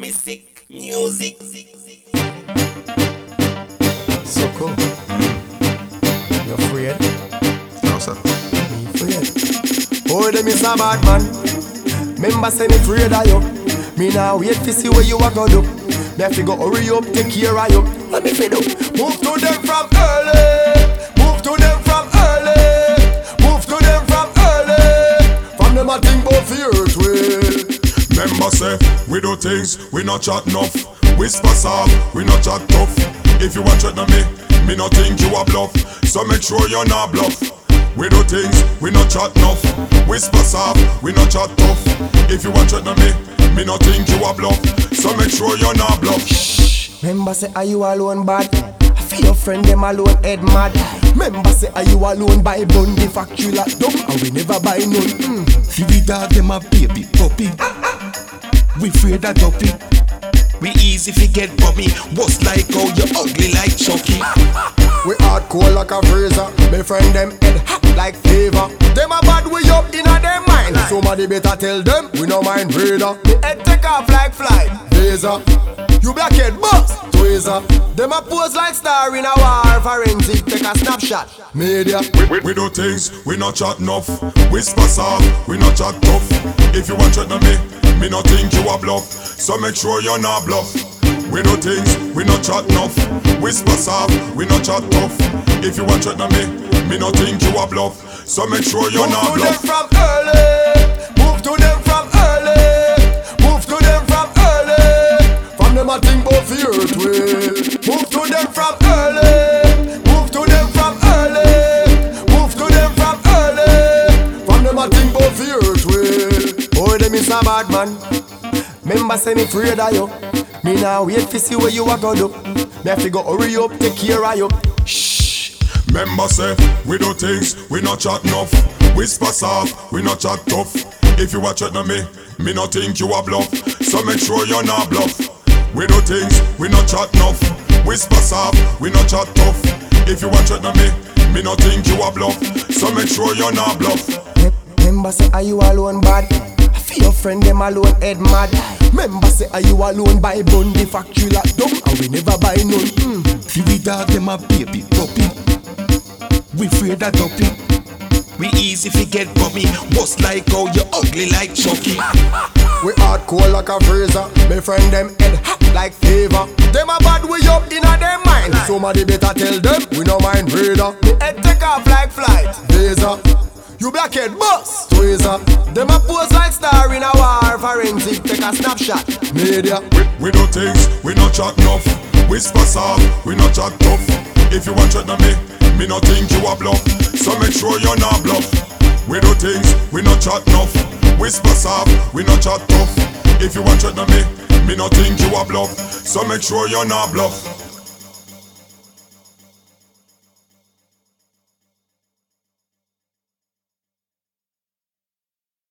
Music, music. So cool. You afraid? Eh? No, sir. Me afraid. Eh? Oh, them is a bad man. Member say me afraid of you. Me now wait to see where you a go do. Me have to go hurry up, take care of you. Let me feel up. Move to them from early. Move to them from early. Move to them from early. From them a think about fear way. Member say, we do things, we not chat enough. Whisper soft, we not chat tough. If you want chat to me, me not think you a bluff. So make sure you're not bluff. We do things, we not chat enough. Whisper soft, we not chat tough. If you want chat to me, me not think you a bluff. So make sure you're not bluff. Shh, Member say, are you alone bad? I feel your friend them alone head mad. Member say, are you alone buy bun the factory lock down and we never buy none. Mm. Fi we dog them a baby puppy. We afraid of duppy. We easy fi get bummy. What's like how you ugly like Chucky. We hardcore like a freezer. Me friend them head hot like fever. Them a bad we up inna them mind. Somebody better tell them we no mind reader. Me head take off like fly. Laser. You blackhead boss. Tweezer. Them a pose like star in a war. Forensic take a snapshot. Media. We, we do things, we not chat enough. Whisper soft, we not chat tough. If you want chat to me, me no think you a bluff. So make sure you're not bluff. We do things, we not chat enough. Whisper soft, we not chat tough. If you want to me, me no think you a bluff. So make sure you're Move not to them from early. Move to them fear way. Oh, them is a bad man. Member say me afraid of you. Me now wait to see where you a go do. Me have to go hurry up, take care of you. Shh. Member say, we do things, we not chat enough. Whisper soft, we not chat tough. If you watch it to me, me not think you a bluff. So make sure you're not bluff. We do things, we not chat enough. Whisper soft, we not chat tough. If you watch it to me, me not think you a bluff. So make sure you're not bluff. Member say, are you alone bad? I feel your friend them alone head mad. Member say, are you alone buy bun the factory lock down and we never buy none. Mm. Fi we dog them a baby puppy. We afraid of duppy. We easy fi get bummy. What's like how you ugly like Chucky. We hardcore like a freezer. Me friend them head hot like fever. Them a bad we up inna them mind. Somebody better tell them we no mind reader. Me head take off like flight. Laser. You blackhead boss. Tweezer. Them a pose like star in a war. Forensic take a snapshot. Media. We, we do things, we not chat enough. Whisper soft, we not chat tough. If you want to me, me not think you a bluff. So make sure you're not bluff. We do things, we not chat enough. Whisper soft, we not chat tough. If you want to me, me not think you a bluff. So make sure you're not bluff.